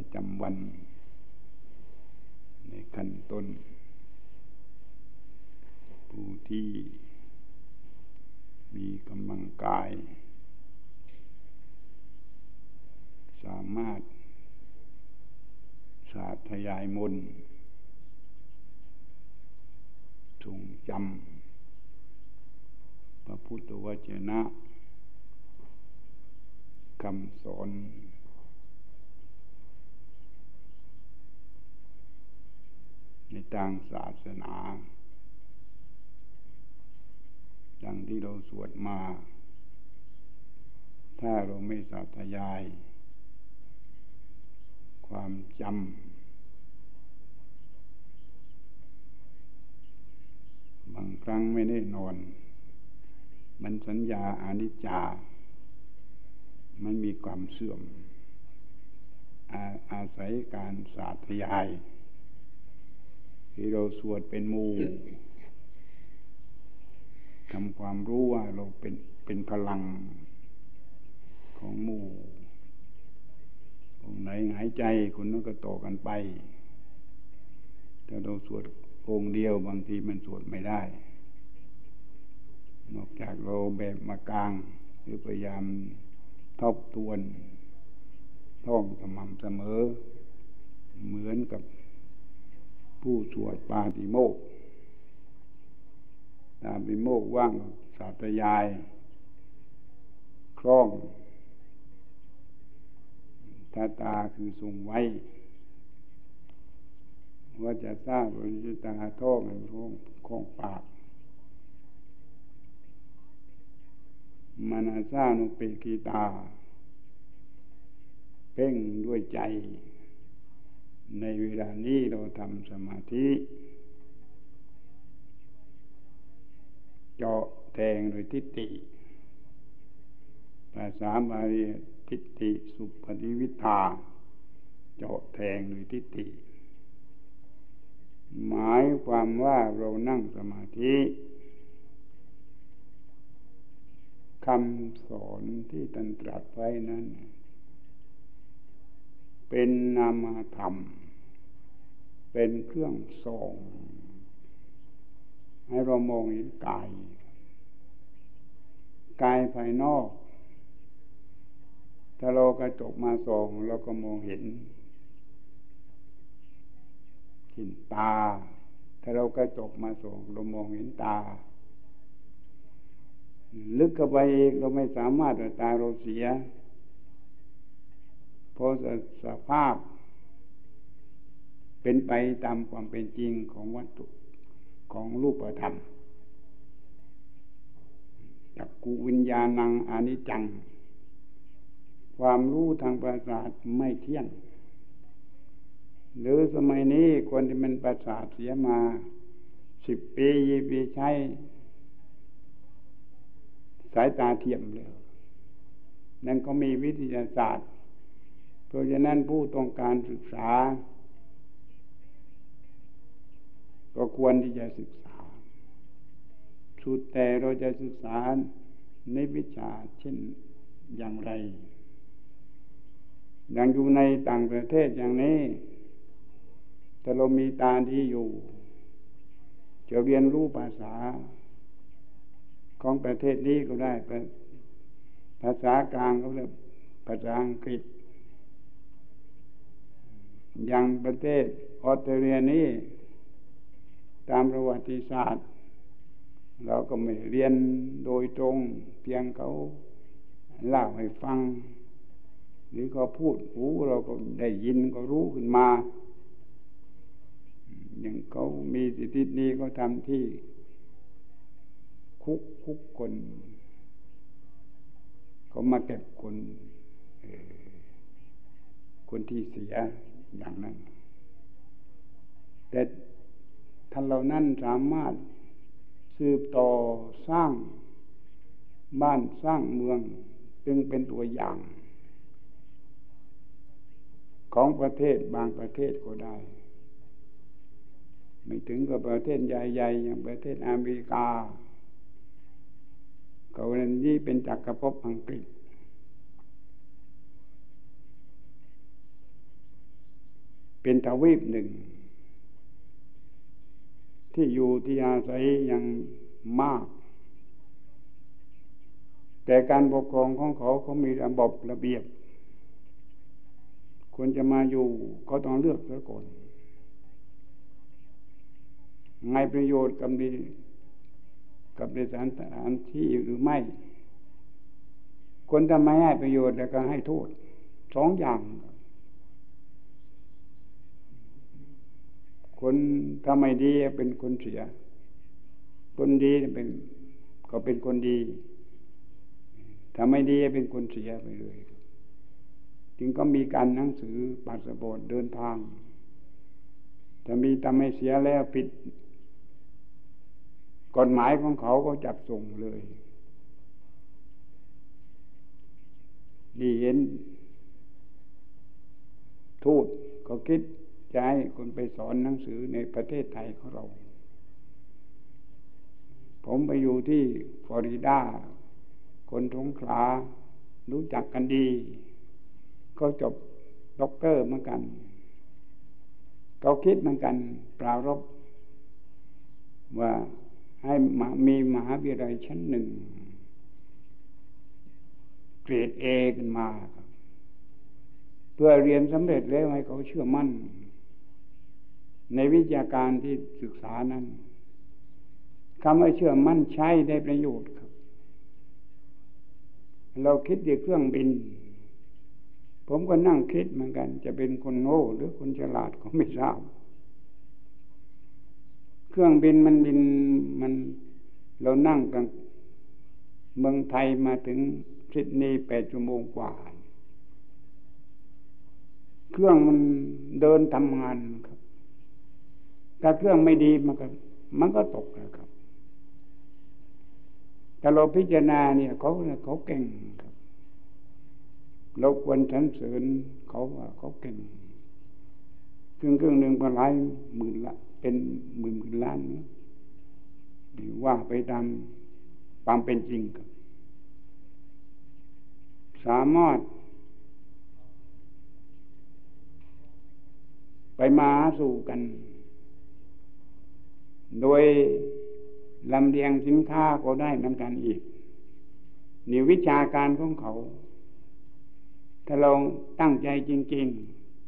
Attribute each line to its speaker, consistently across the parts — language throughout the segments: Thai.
Speaker 1: ประจำวัน ในขั้นต้น ผู้ที่มีกำลังกาย สามารถ สาธยายมนทรงจำพระพุทธวจนะคำสอน ในทางศาสนาดังที่เราสวดมา ถ้าเราไม่สาธยาย ความจำบางครั้งไม่ได้นอน มันสัญญาอานิจจา มันมีความเสื่อมอาอาศัยการสาธยาย ที่เราสวดเป็นมูทำความรู้ว่าเราเป็นเป็นพลังของหมู่องไหนหายใจคนนั้นก็ต่อกันไป ถ้าเราสวดองค์เดียวบางทีมันสวดไม่ได้ นอกจากเราแบบมากลาง หรือพยายามทบทวน ท่องสม่ำเสมอ เหมือนกับ ผู้สวดปาติโมกตาปิโมกว่างสาธยาย คล่องตาตาคือทรงไว้ ว่าจะทราบบริจิตาท่องของของปากมานาซานุเปกีตา เพ่งด้วยใจ ในเวลานี้เราทำสมาธิเจาะแทงโดยทิฏฐิภาษาบาลีทิฏฐิสุปฏิวิทาเจาะแทงโดยทิฏฐิหมายความว่าเรานั่งสมาธิคำสอนที่ตันตรัสไว้นั้น เป็นนามธรรม เป็นเครื่องส่งให้เรามองเห็นกายกายภายนอก ถ้าเรากระจกมาส่องเราก็มองเห็นเห็นตา ถ้าเรากระจกมาส่องเรามองเห็นตา ลึกเข้าไปอีกเราไม่สามารถตาเราเสีย เพราะสภาพ เป็นไปตามความเป็นจริงของวัตถุของรูปธรรมจักกุวิญญาณังอนิจจัง ความรู้ทางประสาทไม่เที่ยง หรือสมัยนี้คนที่มันประสาทเสียมาสิบปียี่ปีใช้ สายตาเทียมเลยนั่นก็มีวิทยาศาสตร์ เพราะฉะนั้นผู้ต้องการศึกษา ก็ควรที่จะศึกษา สุดแต่เราจะศึกษาในวิชาเช่นอย่างไร อย่างอยู่ในต่างประเทศอย่างนี้ถ้าเรามีตาที่อยู่จะเรียนรู้ภาษา ของประเทศนี้ก็ได้ ภาษากลางก็เรียกภาษาอังกฤษ อย่างประเทศออสเตรเลียนี้ ตามประวัติศาสตร์ เราก็ไม่เรียนโดยตรง เพียงเขาเล่าให้ฟัง หรือเขาพูดหูเราก็ได้ยินก็รู้ขึ้นมา อย่างเขามีสิทธินี้ก็ทำที่ คุกคุกคนเขามาเก็บคนคนที่เสีย อย่างนั้น แต่ท่านเหล่านั้นสามารถสืบต่อสร้างบ้านสร้างเมืองจึงเป็นตัวอย่าง ของประเทศบางประเทศก็ได้ ไม่ถึงกับประเทศใหญ่ๆอย่างประเทศอเมริกาเขาเรียนนี่เป็นจักรภพอังกฤษ เป็นทวีปหนึ่ง ที่อยู่ที่อาศัยย่างมาก แต่การปกครองของเขาเขามีระบบระเบียบควรจะมาอยู่ก็ต้องเลือกซะก่อนไงประโยชน์กับดีกับในสถานที่หรือไม่ คนทำไมให้ประโยชน์แล้วก็ให้โทษสองอย่าง คนทำไม่ดีเป็นคนเสีย คนดีเป็นก็เป็นคนดีทำไม่ดีเป็นคนเสียไปเลยจึงก็มีการหนังสือปัสปอร์ตเดินทางถ้ามีทำให้เสียแล้วผิดกฎหมายของเขาก็จับส่งเลยดีเห็นทูตก็คิด ให้คนไปสอนหนังสือในประเทศไทยของเรา ผมไปอยู่ที่ฟลอริดา คนทงขลา รู้จักกันดี ก็จบด็อกเตอร์เหมือนกัน เขาคิดเหมือนกันปรารบว่าให้มีมหาวิทยาลัยชั้นหนึ่ง เกรดเอกันมา เพื่อเรียนสำเร็จแล้วให้เขาเชื่อมั่น ในวิชาการที่ศึกษานั้นคำว่าเชื่อมั่นใช้ได้ประโยชน์ครับ เราคิดดีเครื่องบิน ผมก็นั่งคิดเหมือนกัน จะเป็นคนโง่หรือคนฉลาดก็ไม่ทราบ เครื่องบินมันบินมันเรานั่งกันเมืองไทยมาถึงซิดนีย์แปดชั่วโมงกว่า เครื่องมันเดินทำงาน ถ้าเครื่องไม่ดีมันก็ มันก็ตกนะครับแต่เราพิจารณาเนี่ยเขาเขาเก่งครับ เราควรสรรเสริญเขาว่าเขาเก่งเครื่องเครื่องหนึ่งก็หลายหมื่นละ เป็นหมื่นหมื่นล้านนะว่าไปตามความเป็นจริงครับ สามารถ ไปมาสู่กัน โดยลำเลียงสินค้าก็ได้เหมือนกันอีกนี่วิชาการของเขา ถ้าเราตั้งใจจริง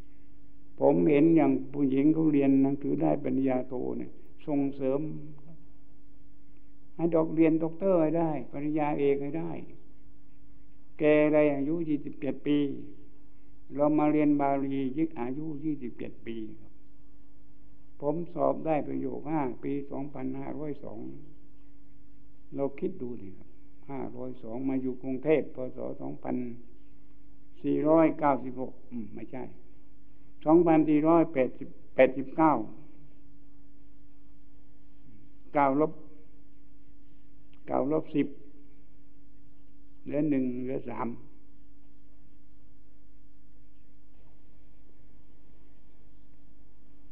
Speaker 1: ๆ ผมเห็นอย่างผู้หญิงเขาเรียนหนังสือได้ปริญญาโทเนี่ยส่งเสริม ให้ดอกเรียนด็อกเตอร์ให้ได้ ปริญญาเอกให้ได้ แกอะไรอายุยี่สิบเจ็ดปี เรามาเรียนบาลียึดอายุยี่สิบเจ็ดปี ผมสอบได้ประโยคห้าปีสองพันห้าร้อยสองเราคิดดูดิครับห้าร้อยสองมาอยู่กรุงเทพพศสองพันสี่ร้อยเก้าสิบหกไม่ใช่สองพันสี่ร้อยแปดสิบแปดสิบเก้าเก้าลบเก้าลบสิบเหลือหนึ่งเหลือสาม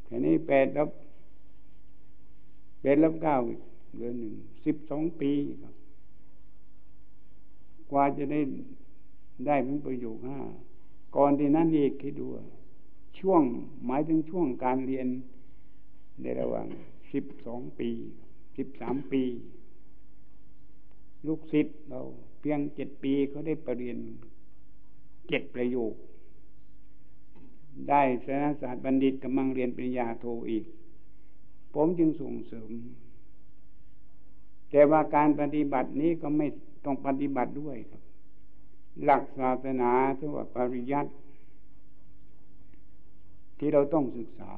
Speaker 1: แค่นี้แปดลบแปดลบเก้าเหลือนหนึ่งสิบสองปีครับ กว่าจะได้ได้เป็นประโยคห้าก่อนที่นั้นอีกคิดดูช่วงหมายถึงช่วงการเรียนในระหว่างสิบสองปีสิบสามปี ลูกศิษย์เราเพียงเจ็ดปีเขาได้ปรริญญาเจ็ดประโยค ได้ศาสนศาสตร์บัณฑิตกำลังเรียนปริญญาโทอีก ผมจึงส่งเสริม แต่ว่าการปฏิบัตินี้ก็ไม่ต้องปฏิบัติด้วยครับ หลักศาสนาที่ว่าปริยัติที่เราต้องศึกษา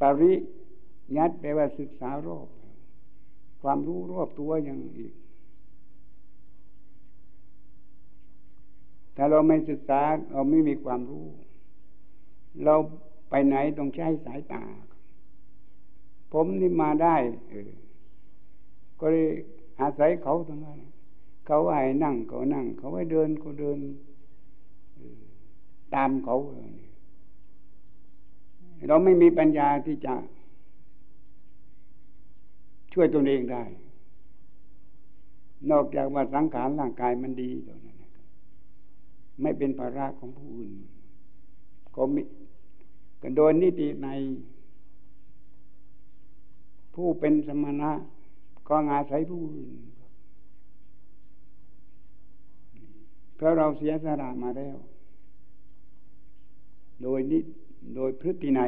Speaker 1: ปริยัติแปลว่าศึกษารอบ ความรู้รอบตัวอย่างอีก ถ้าเราไม่ศึกษาเราไม่มีความรู้ เราไปไหนต้องใช้สายตา ผมนี่มาได้เออก็เลยอาศัยเขาทั้งนั้นเขาให้นั่งก็นั่ง เขาให้เดินก็เดินตามเขาเราไม่มีปัญญาที่จะ ช่วยตัวเองได้ นอกจากว่าสังขารร่างกายมันดีเท่านั้น ไม่เป็นภาระของผู้อื่นก็มีโดยนิติใน ผู้เป็นสมณะก็อาศัยผู้อื่นเพราะเราเสียสละมาแล้ว โดยนิโดยพฤติใน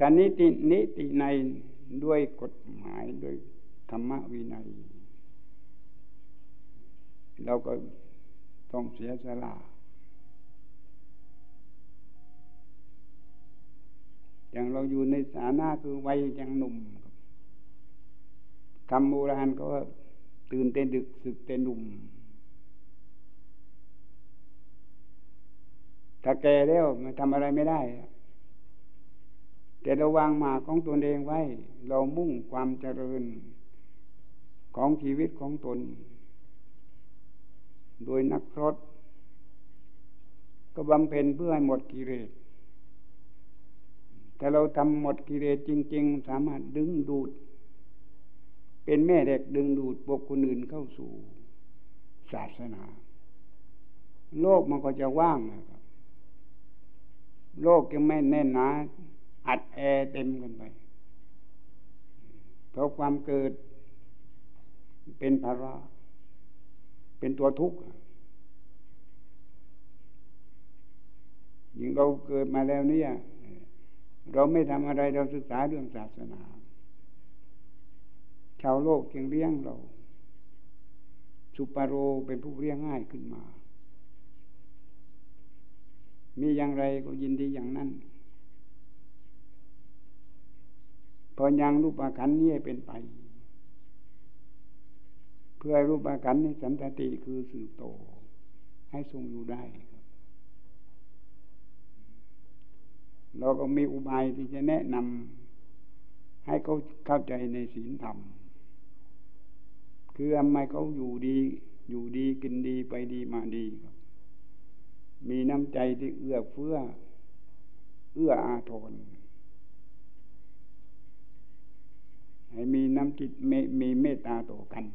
Speaker 1: การนิตินิติในด้วยกฎหมายด้วยธรรมวินัย เราก็ ต้องเสียสละอย่างเราอยู่ในสานะคือวัยยังหนุ่มคำโบราณก็ตื่นเต้นดึกสึกเต้นหนุ่ม ถ้าแก่แล้วมันทำอะไรไม่ได้ แต่เราวางหมากของตนเองไว้ เรามุ่งความเจริญของชีวิตของตน โดยนักพรตก็บำเพ็ญเพื่อให้หมดกิเลสแต่เราทำหมดกิเลสจริง ๆ สามารถดึงดูด เป็นแม่เด็กดึงดูดบุคคลอื่นเข้าสู่ศาสนา โลกมันก็จะว่างนะครับ โลกยังไม่แน่นหนาอัดแอเต็มกันไปเพราะความเกิดเป็นภาระ เป็นตัวทุกข์ยิ่งเราเกิดมาแล้วเนี่ย เราไม่ทำอะไรเราศึกษาเรื่องศาสนา ชาวโลกจึงเลี้ยงเรา สุปโรเป็นผู้เลี้ยงง่ายขึ้นมา มีอย่างไรก็ยินดีอย่างนั้น พอยังรูปขันนี้เป็นไป พื่อรูปขันนี้สันตติคือสืบโต ให้ทรงอยู่ได้ครับ เราก็มีอุบายที่จะแนะนำให้เขาเข้าใจในศีลธรรม คือทำไมเขาอยู่ดี อยู่ดีกินดีไปดีมาดีครับ มีน้ำใจที่เอื้อเฟื้อ เอื้ออาทรให้มีน้ำจิตมีเมตตาต่อกัน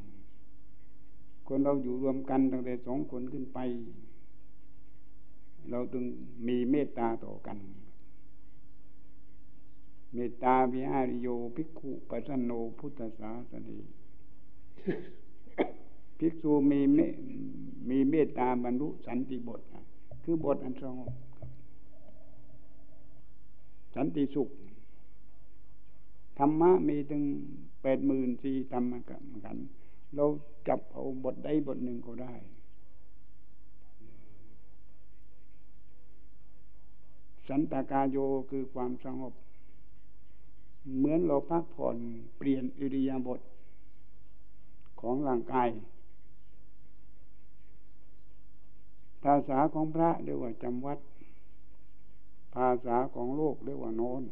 Speaker 1: คนเราอยู่รวมกันตั้งแต่สองคนขึ้นไป เราต้องมีเมตตาต่อกัน เมตตาวิหาริโยภิกขุปัสสโนพุทธศาสนีภิกษุมีเมมีเมตตาบรรลุสันติบทคือบทอันสงบสันติสุข ธรรมะมีถึงแปดหมื่นสี่ธรรมกัน เรา บทใดบทหนึ่งก็ได้สันตากาโยคือความสงบ เหมือนเราพักผ่อนเปลี่ยนอิริยาบถของร่างกาย ภาษาของพระเรียกว่าจำวัด ภาษาของโลกเรียกว่าโนน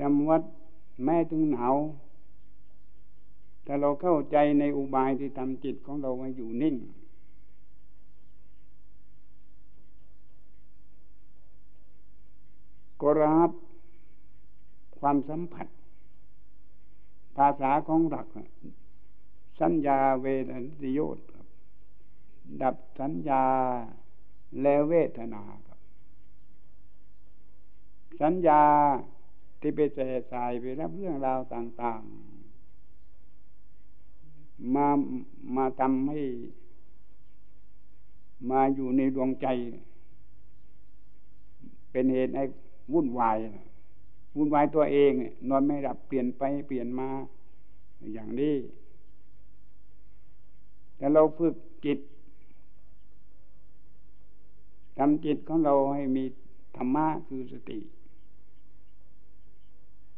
Speaker 1: จำวัดแม้ถึงหนาว ถ้าเราเข้าใจในอุบายที่ทำจิตของเรามาอยู่นิ่ง ก็รับความสัมผัส ภาษาของหลัก สัญญาเวทนิโยตดับสัญญาและเวทนาครับ สัญญาที่ไปแส่สายไปรับเรื่องราวต่าง ๆ มามาทำให้ มาอยู่ในดวงใจ เป็นเหตุให้วุ่นวายวุ่นวายตัวเอง นอนไม่หลับเปลี่ยนไปเปลี่ยนมาอย่างนี้แต่เราฝึกจิตทำจิตของเราให้มีธรรมะคือสติ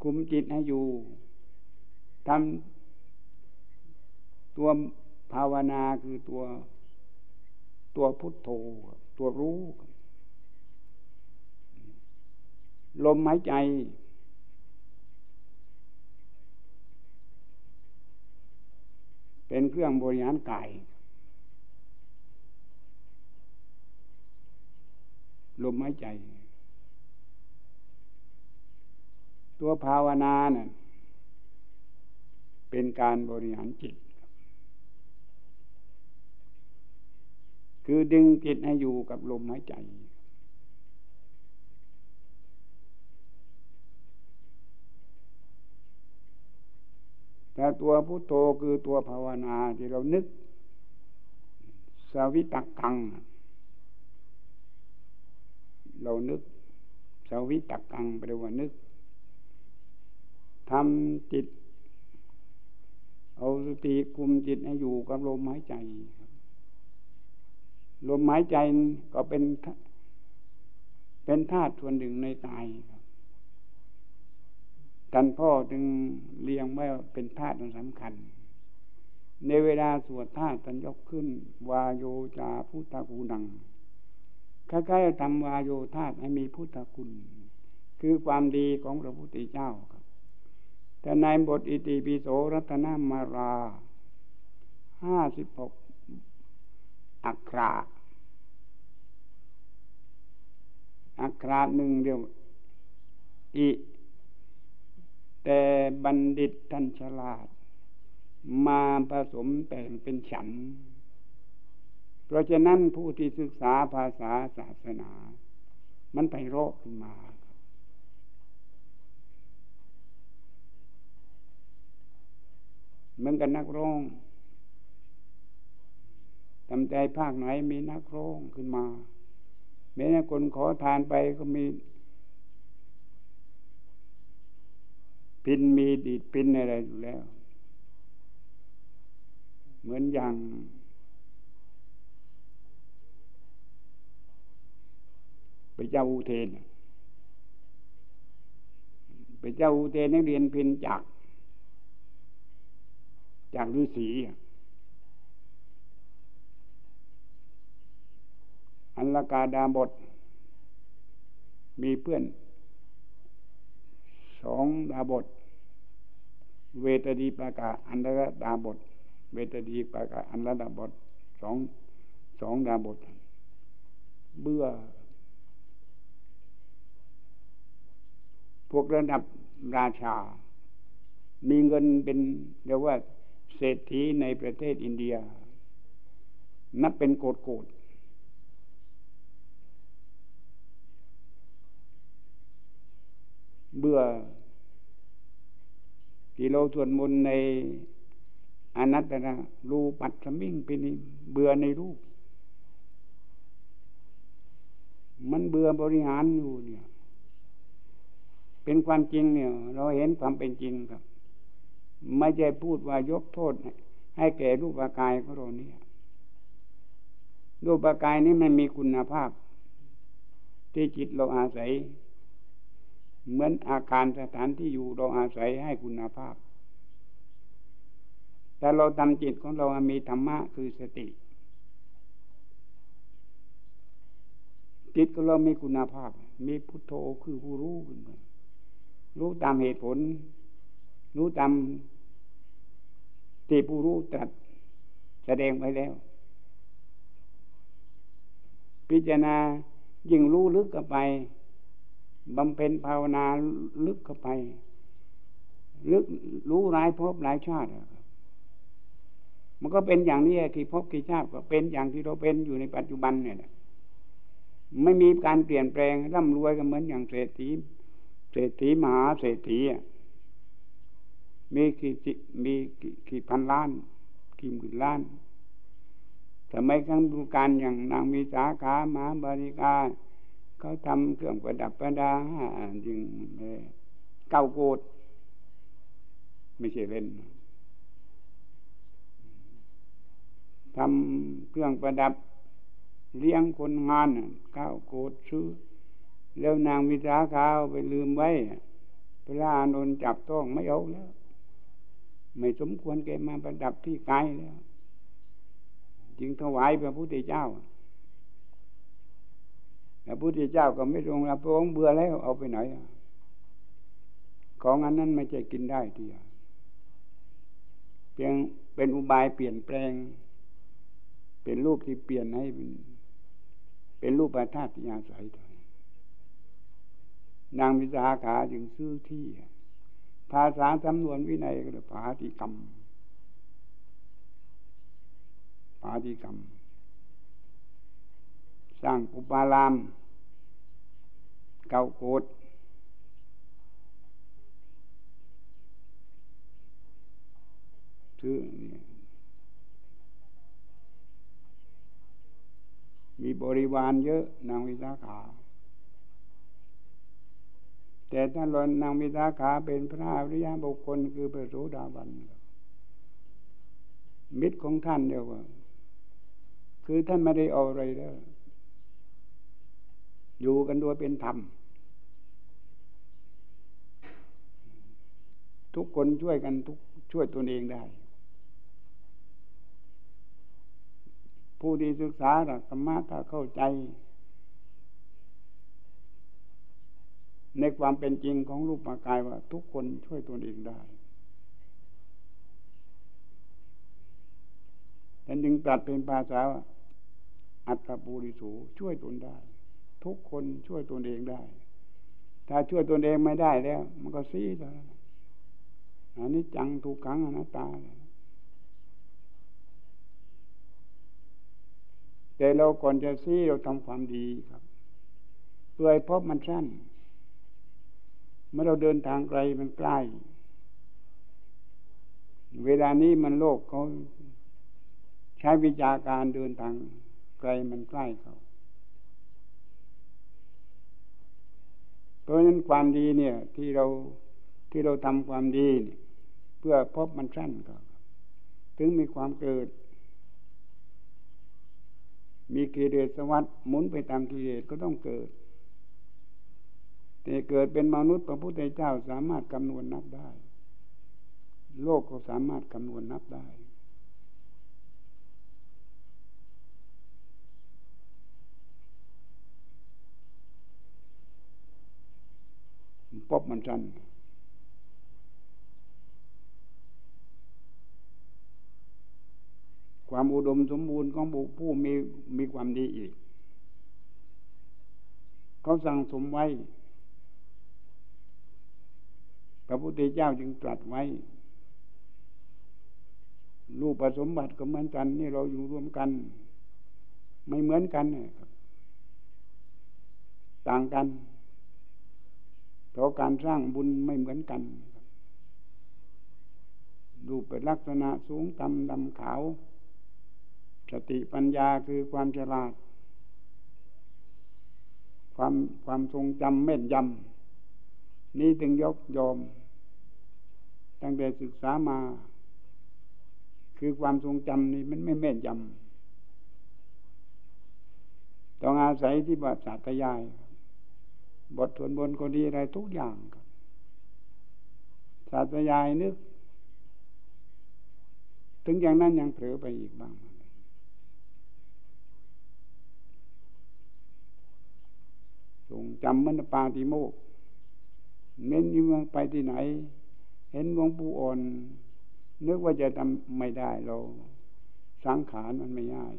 Speaker 1: คุมจิตให้อยู่ทำ ตัวภาวนาคือตัวตัวพุทโธตัวรู้ลมหายใจ เป็นเครื่องบริหารกายลมหายใจ ตัวภาวนาเนี่ยเป็นการบริหารจิต คือดึงจิตให้อยู่กับลมหายใจ แต่ตัวพุโทโธคือตัวภาวนาที่เรานึก สวิตักกัง เรานึก สวิตักกังแปลว่านึกทำจิต เอาสติคุมจิตให้อยู่กับลมหายใจ ลมหายใจก็เป็น เป็นธาตุส่วนหนึ่งในตายครับท่านพ่อจึงเรียงไว้เป็นธาตุสำคัญ ในเวลาสวดธาตุท่านยกขึ้น วาโยจาพุทธกูนังคล้ายๆทำวาโยธาตุให้มีพุทธคุณ คือความดีของพระพุทธเจ้าครับ แต่ในบทอิติปิโสรัตนามาราห้าสิบหกอักขระ อักขระหนึ่งเดียวอิแต่บัณฑิตท่านฉลาด มาผสมแต่งเป็นฉัน เพราะฉะนั้นผู้ที่ศึกษาภาษาศาสนา มันไปโรคขึ้นมาเหมือนกันนักร้องทำใจภาคไหนมีนักร้องขึ้นมา แม้คนขอทานไปก็มี พินมีดีดพินอะไรอยู่แล้ว เหมือนอย่างไปเจ้าอุเทนไปเจ้าอุเทนนักเรียนพินจาก จากฤาษีอัน ลกาดาบท มีเพื่อนสองดาบท เวทดีปากาอันละดาบท เวทดีปากาอันละดาบทสองสองดาบท เบื่อ พวกระดับราชา มีเงินเป็นเรียกว่าเศรษฐีในประเทศอินเดีย นับเป็นโกดโกด เบื่อ ที่เราสวดมนต์ในอนัตตนะรูปัดสมิงเป็นเบื่อในรูป มันเบื่อบริหารอยู่เนี่ย เป็นความจริงเนี่ย เราเห็นความเป็นจริงครับ ไม่ใช่พูดว่ายกโทษ ให้แก่รูปกายของเราเนี่ยรูปกายนี้มันมีคุณภาพ ที่จิตเราอาศัย เหมือนอาคารสถานที่อยู่เราอาศัยให้คุณภาพ แต่เราทำจิตของเรามีธรรมะคือสติ จิตของเรามีคุณภาพ มีพุทโธคือผู้รู้ขึ้นมารู้ตามเหตุผล รู้ตามที่ผู้รู้ตรัสแสดงไปแล้ว พิจารณายิ่งรู้ลึกเข้าไป บำเพ็ญภาวนาลึกเข้าไป ลึกรู้หลายภพหลายชาติ มันก็เป็นอย่างนี้ที่พกี่ชาติก็เป็นอย่างที่เราเป็นอยู่ในปัจจุบันเนี่ยไม่มีการเปลี่ยนแปลงร่ำรวยก็เหมือนอย่างเศรษฐีเศรษฐีมหาเศรษฐีมีกี่มีกี่พันล้านกี่หมื่นล้านแต่ไม่ครั้งดูการอย่างนางมีสาขา มหาบริการ เขาทำเครื่องประดับประดาจึงเก้าโกดไม่ใช่เล่นทำเครื่องประดับเลี้ยงคนงานเก้าโกดซื้อ แล้วนางวิสาขาไปลืมไว้พระอานนท์จับต้องไม่เอาแล้ว ไม่สมควรแกมาประดับที่กายแล้ว จึงถวายพระพุทธเจ้า พระพุทธเจ้าก็ไม่ทรงรับพระองค์เบื่อแล้วเอาไปไหนของอันนั้นไม่ใช่กินได้ทีเพียงเป็นอุบายเปลี่ยนแปลง เป็นรูปที่เปลี่ยนให้เป็นเป็นรูปประธาตุยาศัยนางวิสาขาจึงซื้อที่ ภาษาจำนวนวินัยก็เลยผาติกรรมผาติกรรมางอุปาราม เก่าโกดซื้อเนี่ยมีบริวารเยอะ นางวิสาขา แต่ถ้าเรานางวิสาขาเป็นพระอริยบุคคลคือพระโสดาบัน มิตรของท่านเดียวว่า คือท่านไม่ได้เอาอะไรแล้ว อยู่กันโดยเป็นธรรม ทุกคนช่วยกันทุกช่วยตนเองได้ ผู้ที่ศึกษาธรรมะถ้าเข้าใจ ในความเป็นจริงของรูปากายว่า ทุกคนช่วยตนเองได้แต่จึงตัดเป็นภาษาอัตตปูริสูช่วยตนได้ ทุกคนช่วยตนเองได้ ถ้าช่วยตนเองไม่ได้แล้ว มันก็ซีแล้วอันนี้จังถูกขังอนัตตาแต่เราก่อนจะซีเราทำความดีครับเพื่อพบมันสั้น เมื่อเราเดินทางไกลมันใกล้ เวลานี้มันโลกเขาใช้วิจาการเดินทางไกลมันใกล้เขา เพราะฉะนั้นความดีเนี่ยที่เราที่เราทำความดีเเพื่อพบมันสั้นก็ถึงมีความเกิด มีกิเลสวัสดหมุนไปตามกิเลสก็ต้องเกิด แต่เกิดเป็นมนุษย์พระพุทธเจ้าสามารถคำนวณนับได้ โลกก็สามารถคำนวณนับได้ พบมันสั้นความอุดมสมบูรณ์ของผู้มีมีความดีอีก เขาสั่งสมไว้ พระพุทธเจ้าจึงตรัสไว้ รูปสมบัติก็เหมือนกัน นี่เราอยู่ร่วมกัน ไม่เหมือนกัน ต่างกัน เพราะการสร้างบุญไม่เหมือนกันรูปเป็นลักษณะสูงต่ำดำขาว สติปัญญาคือความฉลาด ความความทรงจำแม่นยำนี้จึงยกยอม ตั้งแต่ศึกษามา คือความทรงจำนี่มันไม่แม่นยำต้องอาศัยที่บาสาธยาย บทสวดบนก็ดีอะไรทุกอย่างครับศาสตรยายนึก ถึงอย่างนั้นยังเผลอไปอีกบ้าง ทรงจำมันปาติโมกเน้นยิ่งไปที่ไหน เห็นหลวงปู่อ่อน นึกว่าจะทำไม่ได้เรา สังขารมันไม่ง่าย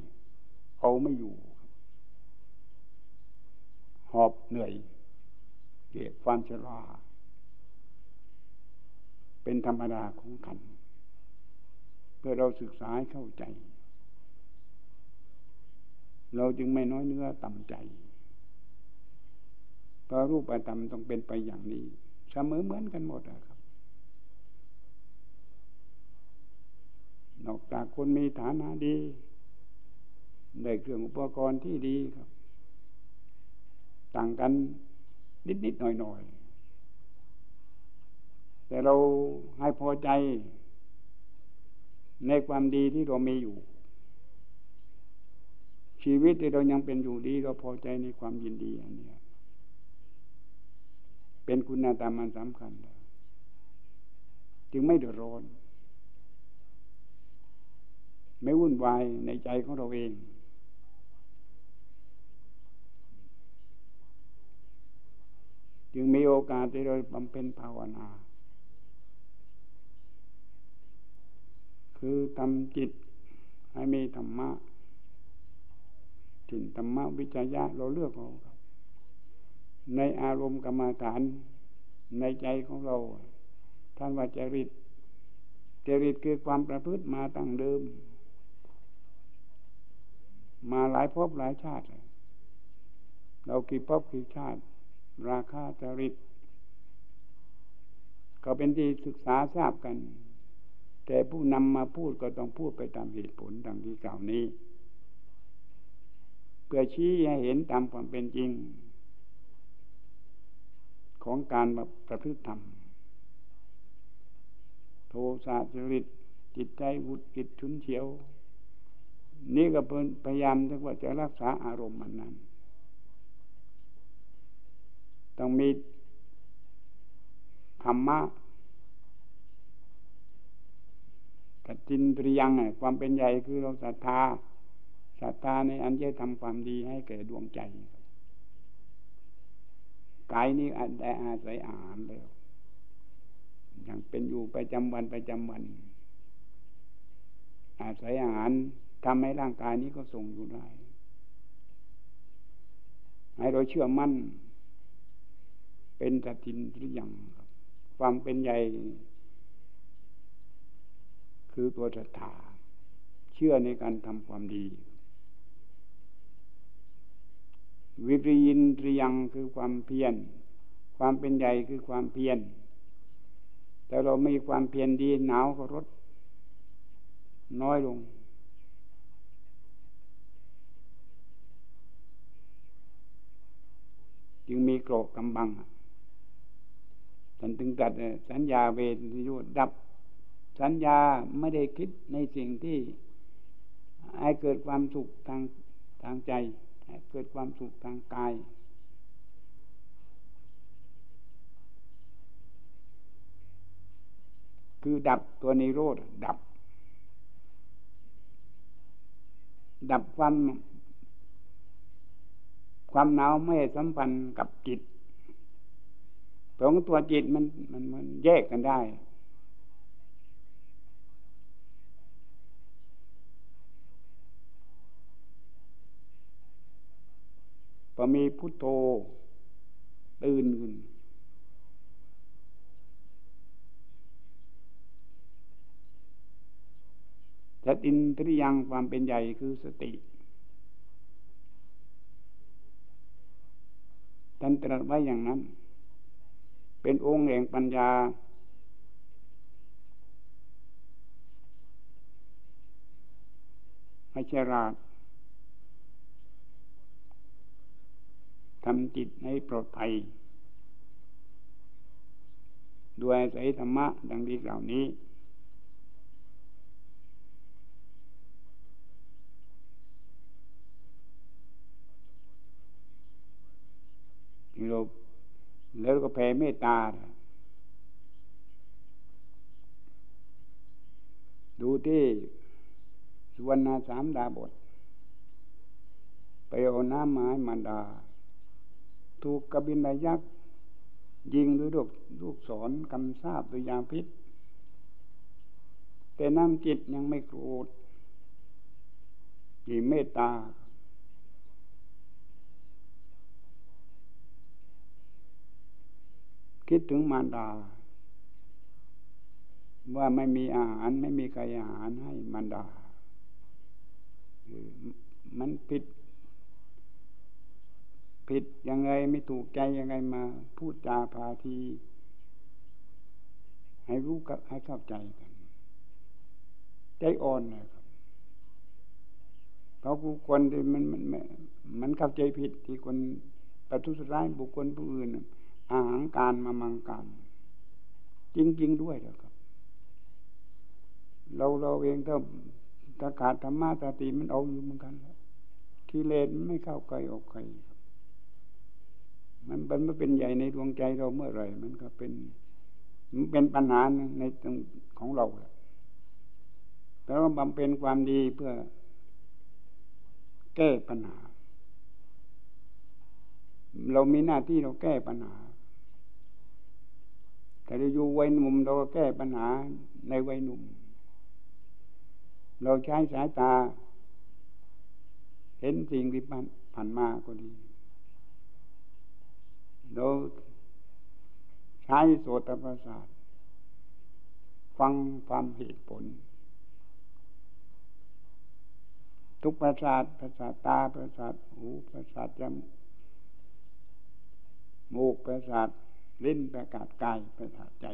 Speaker 1: เอาไม่อยู่ หอบเหนื่อย เกิดความชรา เป็นธรรมดาของขัน เพื่อเราศึกษาให้เข้าใจ เราจึงไม่น้อยเนื้อต่ำใจเพราะรูปธรรมต้องเป็นไปอย่างนี้เสมอเหมือนกันหมดครับ นอกจากคนมีฐานะดีได้เครื่องอุปกรณ์ที่ดีครับ ต่างกัน นิดนิดหน่อยหน่อยแต่เราให้พอใจในความดีที่เรามีอยู่ ชีวิตที่เรายังเป็นอยู่ดี เราพอใจในความยินดีอันนี้เป็นคุณธรรมมันสำคัญ จึงไม่เดือดร้อน ไม่วุ่นวายในใจของเราเอง จึงมีโอกาสที่เราบำเพ็ญภาวนา คือทำจิตให้มีธรรมะถิ่นธรรมะวิจยะเราเลือกเอาครับ ในอารมณ์กรรมฐานในใจของเรา ท่านว่าจริตจริตคือความประพฤติมาตั้งเดิม มาหลายภพหลายชาติ เรากี่ภพกี่ชาติ ราคาจริตก็เป็นที่ศึกษาทราบกัน แต่ผู้นำมาพูดก็ต้องพูดไปตามเหตุผลดังที่กล่าวนี้ เพื่อชี้ให้เห็นตามความเป็นจริง ของการประพฤติธรรม โทสะจริตจิตใจวุดกิจชุนเฉียว นี่ก็เป็นพยายามที่ว่าจะรักษาอารมณ์มันนั้น ต้องมีธรรมะกจินตรียังความเป็นใหญ่คือเราศรัทธาศรัทธาในอันจะทำความดีให้แก่ดวงใจกายนี้ได้อาศัยอาหารแล้วยังเป็นอยู่ประจำวันประจำวัน อาศัยอาหารทำให้ร่างกายนี้ก็ส่งอยู่ได้ ให้เราเชื่อมั่น เป็นสตินหรือยังความเป็นใหญ่ คือตัวศรัทธาเชื่อในการทำความดี วิริยินทรียังคือความเพียรความเป็นใหญ่คือความเพียรแต่เราไม่มีความเพียรดีหนาวก็ลดน้อยลง จึงมีโกรกกำบัง ท่านถึงกัดสัญญาเวทยุดับ สัญญาไม่ได้คิดในสิ่งที่ให้เกิดความสุขทางทางใจให้เกิดความสุขทางกาย คือดับตัวนิโรธดับ ดับความความหนาวไม่สัมพันธ์กับจิต ตรงตัวจิตมันมันมันแยกกันได้พอมีพุทโธตื่นขึ้นสตินทริยังความเป็นใหญ่คือสติ ท่านตรัสไว้อย่างนั้น เป็นองค์แห่งปัญญา ให้ฉลาดทำจิตให้ปลอดภัย ด้วยอาศัยธรรมะดังที่กล่าวนี้เรา แล้วก็แผ่เมตตา ดูที่สุวรรณาสามดาบท ไปเอาน้ำไม้มันดา ถูกกบินยักษ์ ยิงด้วยลูกลูกศรกำซาบด้วยยาพิษ แต่น้ำจิตยังไม่โกรธมีเมตตา คิดถึงมารดา ว่าไม่มีอาหารไม่มีใครอาหารให้มารดา มันผิด ผิดยังไงไม่ถูกใจยังไงมา พูดจาพาที ให้รู้กับให้เข้าใจกัน ใจอ่อนนะครับเพราะผู้คนที่มันมันมันเข้าใจผิดที่คนประทุษร้ายบุคคลผู้อื่น อาหารการมามังการ จริง ๆ ด้วยนะครับ เราเราเองถ้าถ้าขาดธรรมะสติมันเอาอยู่เหมือนกันแล้วกิเลสไม่เข้าใกล้ออกใครมันมันไม่เป็นใหญ่ในดวงใจเราเมื่อไรมันก็เป็น มันเป็นปัญหาในตรงของเราแต่ว่าบำเพ็ญความดีเพื่อ แก้ปัญหา เรามีหน้าที่เราแก้ปัญหา แต่เราอยู่วัยหนุ่มเราก็แก้ปัญหาในวัยหนุ่ม เราใช้สายตา เห็นสิ่งที่ผ่านมาก็ดีเราใช้โสตประสาทฟังความเหตุผล ทุกประสาทประสาทตาประสาทหูประสาทจมูกประสาท ลิ้นประกาศกายประสาทใจ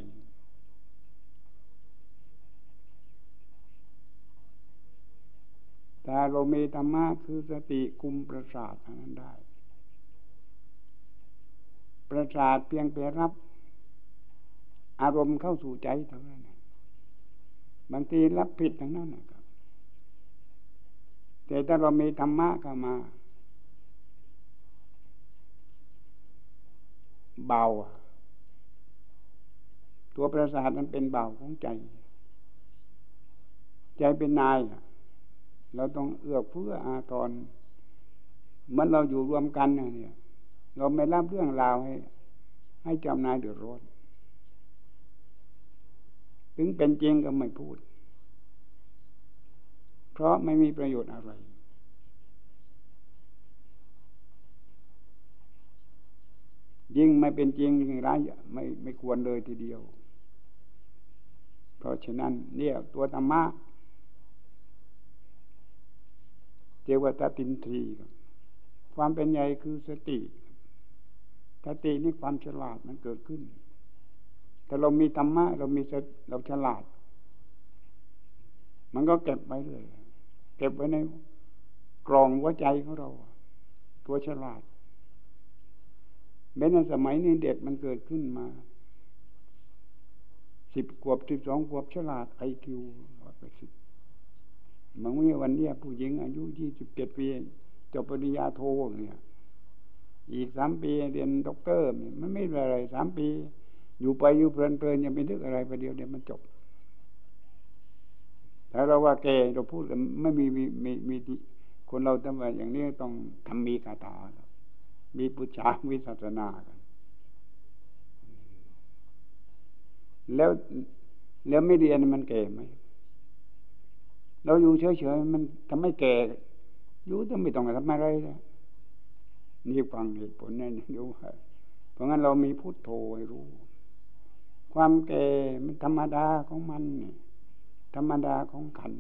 Speaker 1: แต่เรามีธรรมะคือสติคุมประสาทนั้นได้ ประสาทเพียงไปรับ อารมณ์เข้าสู่ใจเท่านั้นบางทีรับผิดทั้งนั้นนะครับ แต่ถ้าเรามีธรรมะเข้ามาเบา ตัวประสาทมันเป็นเบาของใจ ใจเป็นนาย เราต้องเอื้อเฟื้ออาทรมันเราอยู่รวมกันเนี่ยเราไม่รับเรื่องราวให้ ให้จำนายเดือดร้อนถึงเป็นจริงก็ไม่พูด เพราะไม่มีประโยชน์อะไร ยิ่งไม่เป็นจริงยิ่งร้ายไม่ไม่ควรเลยทีเดียว เพราะฉะนั้นเนี่ยตัวธรรมะเจวตาตินทรีความเป็นใหญ่คือสติสตินี่ความฉลาดมันเกิดขึ้นถ้าเรามีธรรมะเรามีเราฉลาด มันก็เก็บไว้เลย เก็บไว้ในกรองหัวใจของเรา ตัวฉลาดแม้ในสมัยนี้เด็กมันเกิดขึ้นมา สิบขวบสิบสองขวบฉลาดไอคิวไปสิบเมื่อวันนี้ผู้หญิงอายุยี่สิบเจ็ดปีจบปริญญาโทเนี่ย อีกสามปีเรียนด็อกเตอร์มันไม่เป็นอะไรสามปี อยู่ไปอยู่เพลินๆยังไม่นึกอะไรไปเดียวเดี๋ยวมันจบถ้าเราว่าแกเราพูดไม่มีมีมีมีคนเราทำไมอย่างนี้ต้องทำมีคาถามีปุจฉาวิสัสนากัน แล้วแล้วไม่เรียนมันแก่ไหมเราอยู่เฉยๆมันทำไม่แก่อยู่ต้องไม่ต้องทำอะไรเลยนี่ฟังเหตุผลนั่นดูเพราะงั้นเรามีพุทโธให้รู้ ความแก่มันธรรมดาของมันธรรมดาของขัน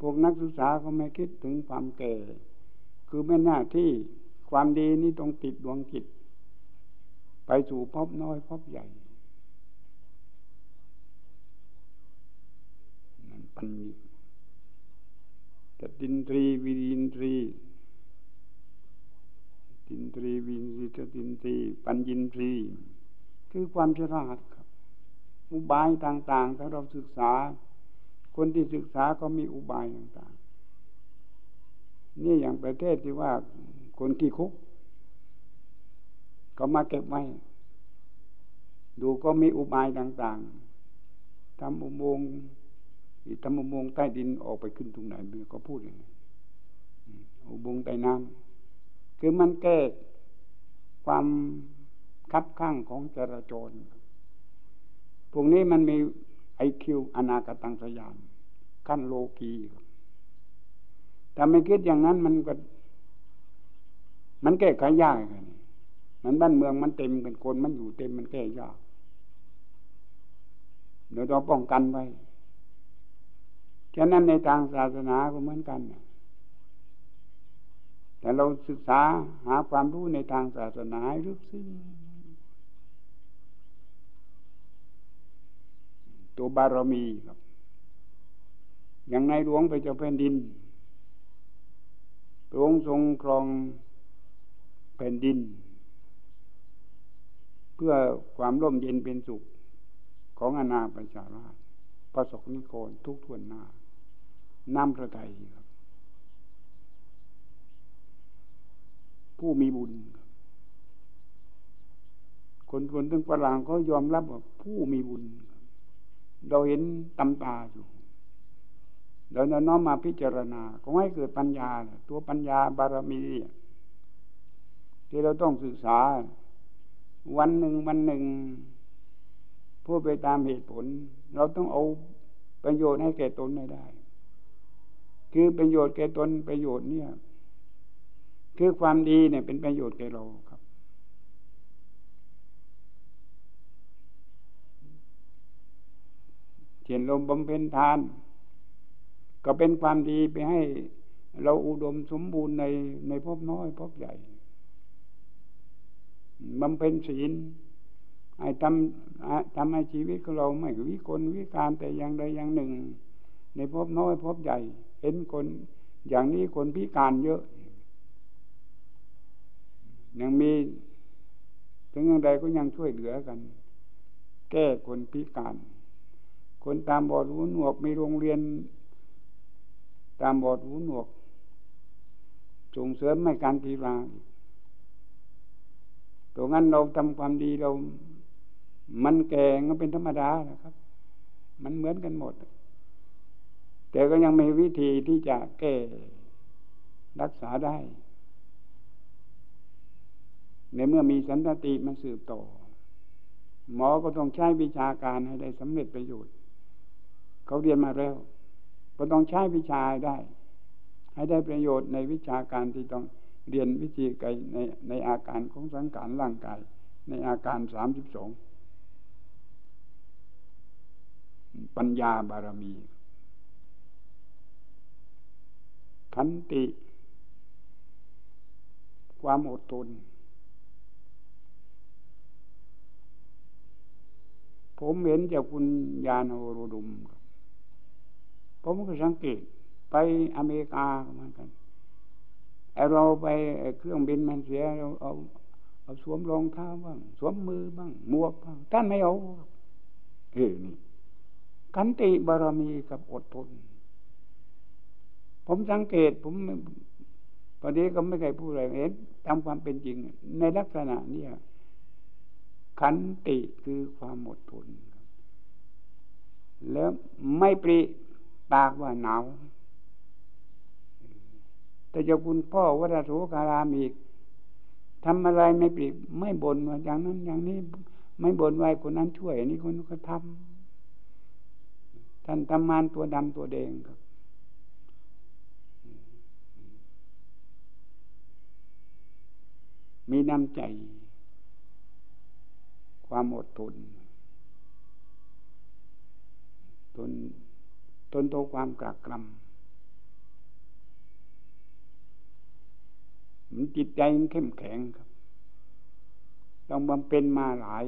Speaker 1: พวกนักศึกษาก็ไม่คิดถึงความแก่ คือไม่หน้าที่ความดีนี่ต้องติดดวงจิต ไปสู่พบน้อยพบใหญ่นั่นปัญญาแต่ดินตรีวิรินตรีตินตรีวินสิตตินตรีปัญญินตรี คือความฉลาดครับ อุบายต่างๆ ถ้าเราศึกษา คนที่ศึกษาก็มีอุบายต่างๆ นี่อย่างประเทศที่ว่าคนที่คุก ก็มาเก็บไว้ ดูก็มีอุบายต่างๆทำอุโมงค์ทำอุโมงค์ใต้ดินออกไปขึ้นตรงไหนมือก็พูดอย่างนี้อุโมงค์ใต้น้ำคือมันแก้ความคับข้างของจราจรพวกนี้มันมีไอคิวอนาคตังสยามขั้นโลกีถ้าไม่คิดอย่างนั้นมันก็ มันแก้ไขยากกัน มันบ้านเมืองมันเต็มกันคนมันอยู่เต็มมันแก้ยากเดี๋ยวเราป้องกันไว้ฉะนั้นในทางศาสนาก็เหมือนกันแต่เราศึกษาหาความรู้ในทางศาสนาลึกซึ้งตัวบารมีครับ อย่างในหลวงไปเจ้าแผ่นดินพระองค์ทรงครองแผ่นดิน เพื่อความร่มเย็นเป็นสุขของอาณาประชาราชประสบนิโกรทุกทวนหน้าน้ำพระทัยครับ ผู้มีบุญคนคนทั้งฝรั่งก็ยอมรับว่าผู้มีบุญเราเห็นตำตาอยู่เราเน้อมมาพิจารณา ก็ให้เกิดปัญญา ตัวปัญญาบารมีที่เราต้องศึกษา วันหนึ่งวันหนึ่งพูดไปตามเหตุผล เราต้องเอาประโยชน์ให้แก่ตนได้ คือประโยชน์แก่ตนประโยชน์เนี่ย คือความดีเนี่ยเป็นประโยชน์แก่เราครับเช่นลมบำเพ็ญทาน ก็เป็นความดีไปให้เราอุดมสมบูรณ์ในในภพน้อยภพใหญ่ บำเพ็ญศีลให้ทำทำให้ชีวิตของเราไม่วิกลวิการแต่อย่างใดอย่างหนึ่ง ในพบน้อยพบใหญ่ เห็นคนอย่างนี้คนพิการเยอะ ยังมี ถึงอย่างใดก็ยังช่วยเหลือกัน แก้คนพิการ คนตามบอดหูหนวกมีโรงเรียน ตามบอดหูหนวกส่งเสริมให้การกีฬา ตัวงั้นเราทำความดีเรา มันแก่ก็เป็นธรรมดานะครับ มันเหมือนกันหมด แต่ก็ยังมีวิธีที่จะแก้รักษาได้ ในเมื่อมีสันติมันสืบต่อ หมอก็ต้องใช้วิชาการให้ได้สำเร็จประโยชน์ เขาเรียนมาแล้ว ก็ต้องใช้วิชาได้ ให้ได้ประโยชน์ในวิชาการที่ต้อง เรียนวิธีการในในอาการของสังขารร่างกาย ในอาการสามสิบสองปัญญาบารมี ขันติ ความอดทน ผมเห็นจากคุณยานโอรดุม ผมก็สังเกตไปอเมริกาเหมือนกัน เราไปเครื่องบินมันเสียเราเอาเอาสวมรองเท้าบ้างสวมมือบ้างมวกบ้างท่านไม่เอาเออนี่ขันติบารมีกับอดทน ผมสังเกตผมตอนนี้ก็ไม่เคยพูดอะไรเห็นตามความเป็นจริง ในลักษณะนี้ขันติคือความอดทนแล้วไม่ปริปากว่าหนาว แต่จะคุณพ่อวัดโสการามอีกทำอะไรไม่ปริไม่บ่นว่าอย่างนั้นอย่างนี้ ไม่บ่นไว้คนนั้นช่วยนนี้คนก็ทำท่านทำมานตัวดำตัวแดงครับมีน้ำใจ ความอดทน ทน ทนต่อความกระกรำ มันจิตใจมันเข้มแข็งครับ ต้องบำเพ็ญมาหลาย